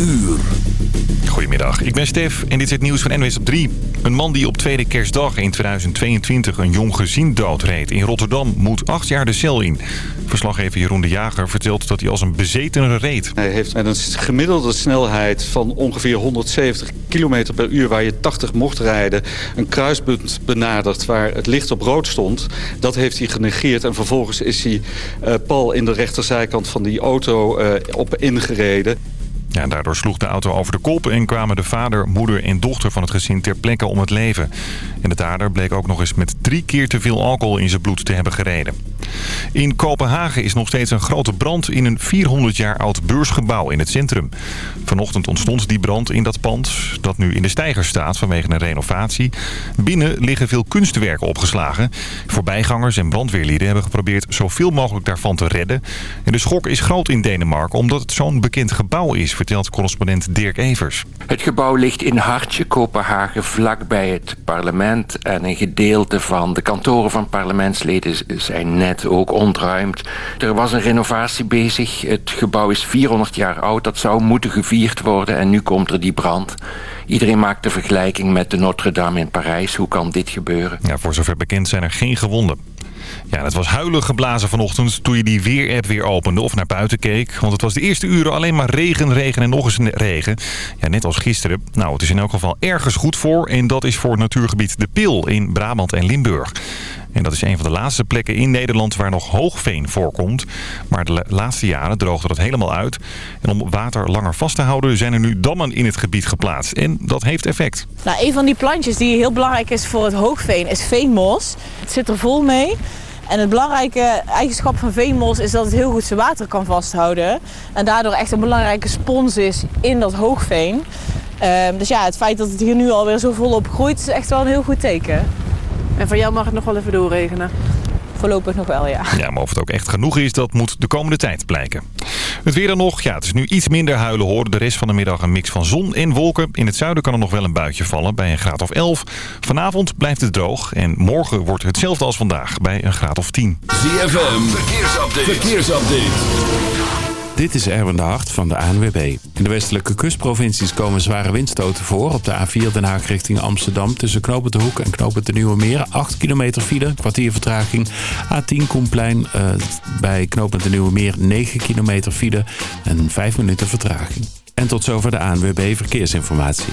uur. Goedemiddag, ik ben Stef en dit is het nieuws van NWS op 3. Een man die op tweede kerstdag in 2022 een jong gezin doodreed in Rotterdam moet acht jaar de cel in. Verslaggever Jeroen de Jager vertelt dat hij als een bezetene reed. Hij heeft met een gemiddelde snelheid van ongeveer 170 km per uur... waar je 80 mocht rijden, een kruispunt benaderd waar het licht op rood stond. Dat heeft hij genegeerd en vervolgens is hij uh, pal in de rechterzijkant van die auto uh, op ingereden. Daardoor sloeg de auto over de kop en kwamen de vader, moeder en dochter van het gezin ter plekke om het leven. En de dader bleek ook nog eens met drie keer te veel alcohol in zijn bloed te hebben gereden. In Kopenhagen is nog steeds een grote brand in een 400 jaar oud beursgebouw in het centrum. Vanochtend ontstond die brand in dat pand dat nu in de steiger staat vanwege een renovatie. Binnen liggen veel kunstwerken opgeslagen. Voorbijgangers en brandweerlieden hebben geprobeerd zoveel mogelijk daarvan te redden. En de schok is groot in Denemarken omdat het zo'n bekend gebouw is vertelt correspondent Dirk Evers. Het gebouw ligt in Hartje, Kopenhagen, vlakbij het parlement. En een gedeelte van de kantoren van parlementsleden zijn net ook ontruimd. Er was een renovatie bezig. Het gebouw is 400 jaar oud. Dat zou moeten gevierd worden. En nu komt er die brand. Iedereen maakt de vergelijking met de Notre-Dame in Parijs. Hoe kan dit gebeuren? Ja, voor zover bekend zijn er geen gewonden. Ja, het was huilig geblazen vanochtend toen je die weerapp weer opende of naar buiten keek. Want het was de eerste uren alleen maar regen, regen en nog eens regen. Ja, net als gisteren. Nou, het is in elk geval ergens goed voor. En dat is voor het natuurgebied De Pil in Brabant en Limburg. En dat is een van de laatste plekken in Nederland waar nog hoogveen voorkomt. Maar de laatste jaren droogde dat helemaal uit. En om water langer vast te houden zijn er nu dammen in het gebied geplaatst. En dat heeft effect. Nou, een van die plantjes die heel belangrijk is voor het hoogveen is veenmos. Het zit er vol mee. En het belangrijke eigenschap van veenmos is dat het heel goed zijn water kan vasthouden. En daardoor echt een belangrijke spons is in dat hoogveen. Um, dus ja, het feit dat het hier nu alweer zo volop groeit is echt wel een heel goed teken. En voor jou mag het nog wel even doorregenen? Voorlopig nog wel, ja. Ja, maar of het ook echt genoeg is, dat moet de komende tijd blijken. Het weer dan nog. Ja, het is nu iets minder huilen hoor. De rest van de middag een mix van zon en wolken. In het zuiden kan er nog wel een buitje vallen bij een graad of 11. Vanavond blijft het droog. En morgen wordt hetzelfde als vandaag bij een graad of 10. ZFM, verkeersupdate. verkeersupdate. Dit is Erwin de Hart van de ANWB. In de westelijke kustprovincies komen zware windstoten voor. Op de A4 Den Haag richting Amsterdam tussen Knopen de Hoek en Knopen de Nieuwe Meer. 8 kilometer file, kwartier vertraging. A10 Koenplein uh, bij Knopen de Nieuwe Meer 9 kilometer file en 5 minuten vertraging. En tot zover de ANWB Verkeersinformatie.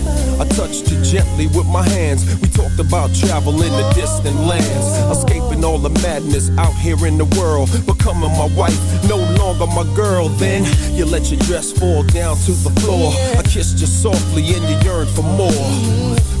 Touched gently with my hands. We talked about travel in the distant lands, escaping all the madness out here in the world, becoming my wife, no longer my girl. Then you let your dress fall down to the floor. I kissed you softly, and you yearned for more.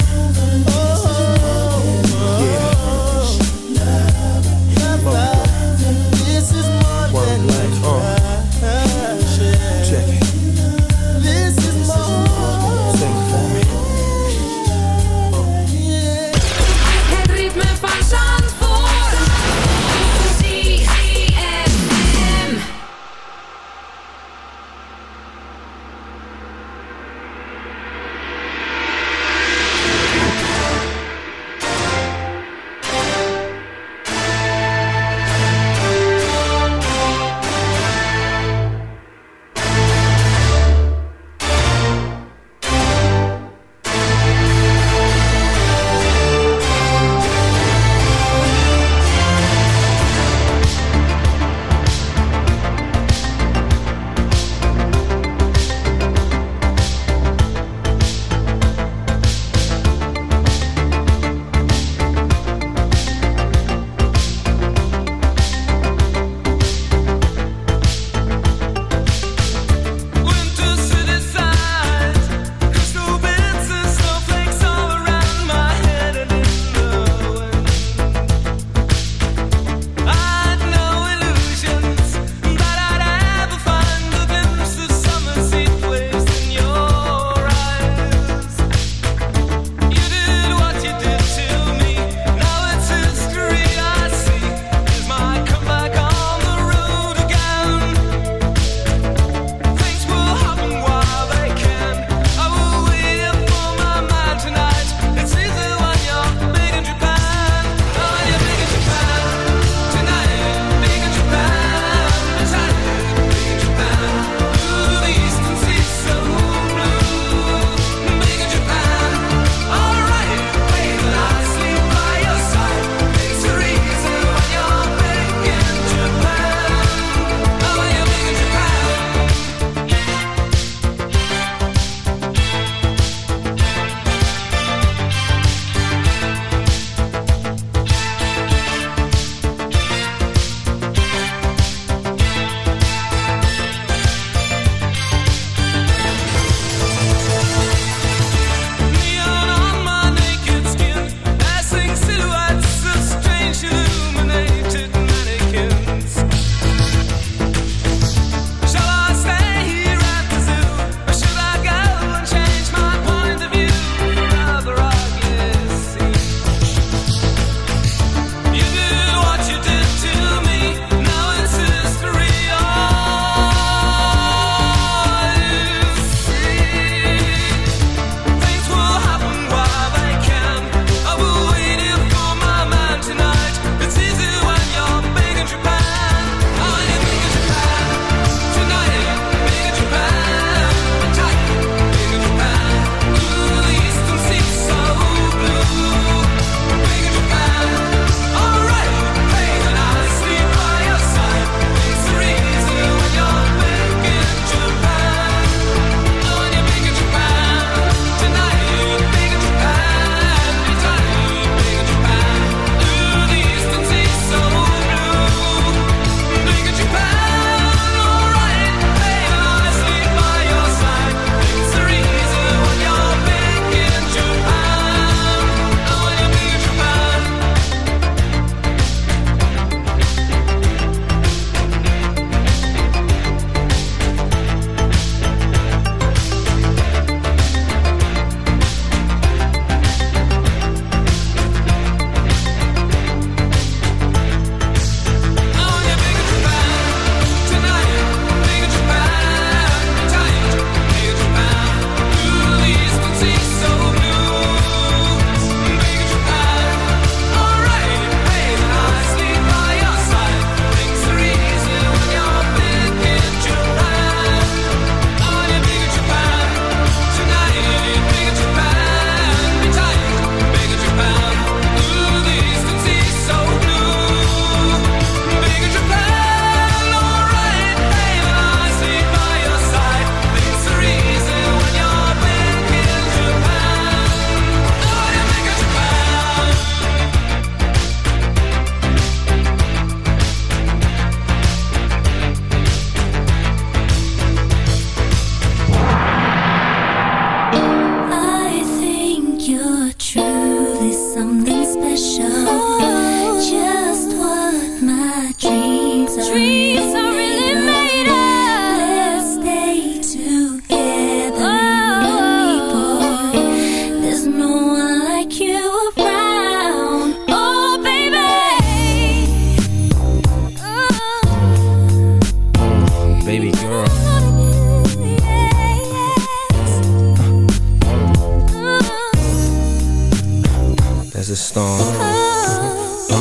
There's a storm. Oh,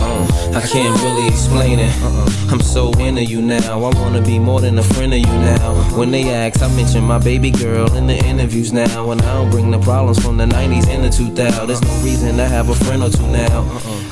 oh. I can't really explain it. I'm so into you now. I wanna be more than a friend of you now. When they ask, I mention my baby girl in the interviews now. And I don't bring the problems from the 90s and the 2000s. There's no reason to have a friend or two now.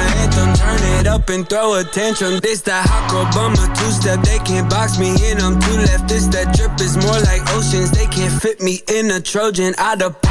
up and throw attention. This that hot girl two step. They can't box me in. I'm two left. This that drip is more like oceans. They can't fit me in a Trojan. Of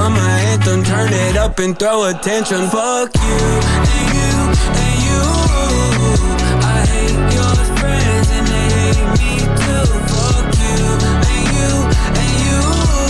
Girl bummer anthem. Turn it up and throw attention. Fuck you and you and you. I hate your friends and they hate me too. Fuck you and you and you.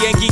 Yankee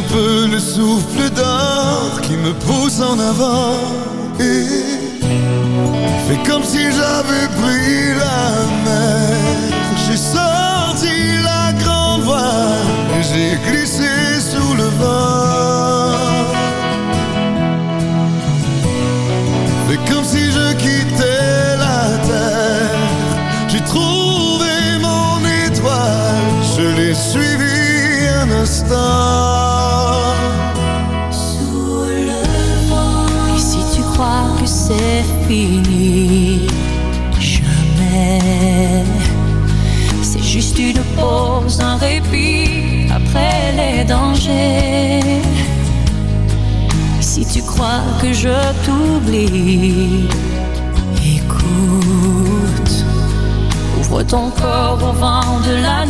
un peu le souffle d'art qui me pousse en avant. Et fait comme si j'avais pris après les dangers. Si tu crois que je t'oublie, écoute, ouvre ton corps au vent de la nuit.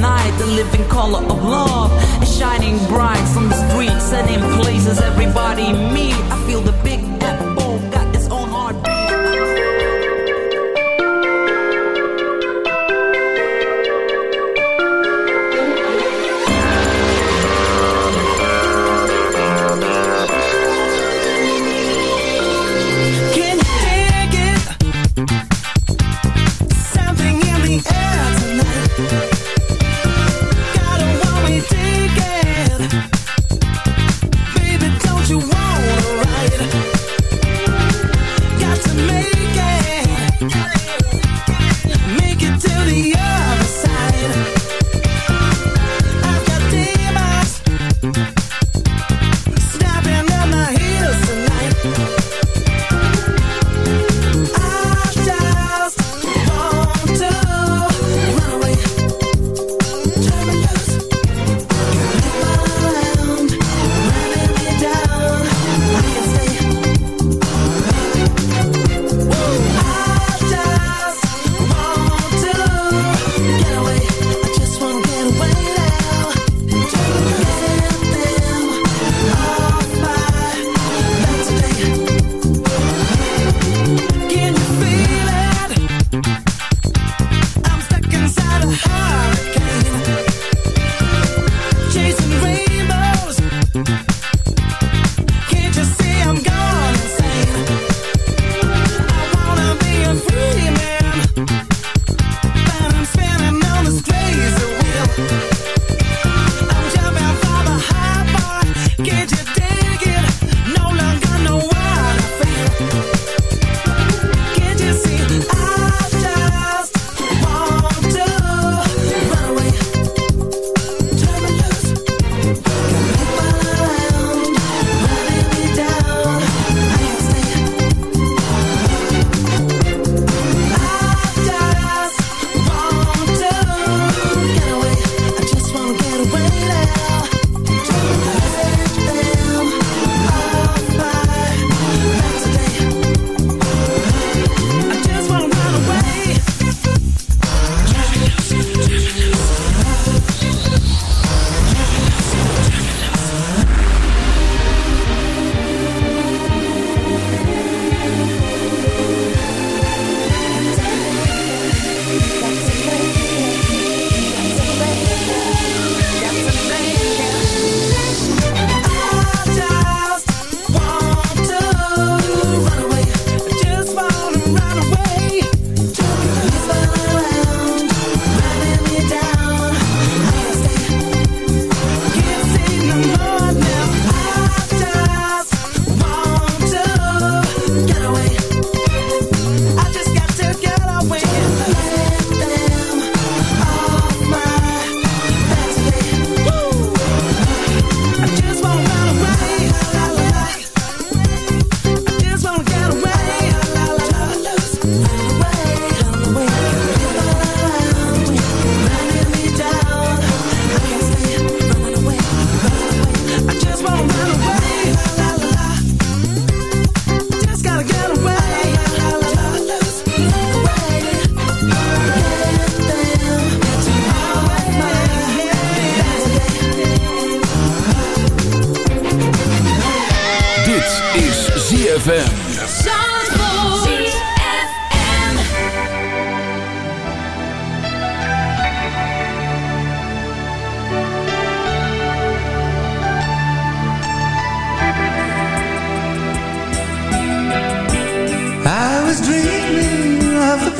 night, the living color of love is shining bright on the streets and in places everybody meet. I feel the big apple.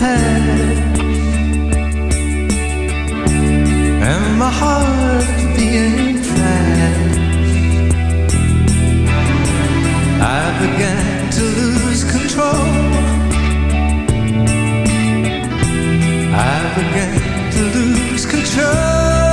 past and my heart being fast. I began to lose control. I began to lose control.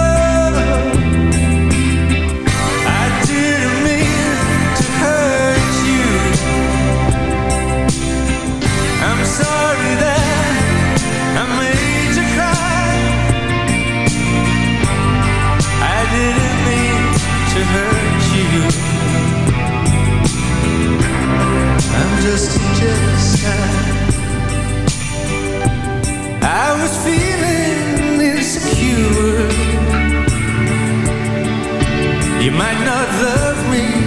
might not love me.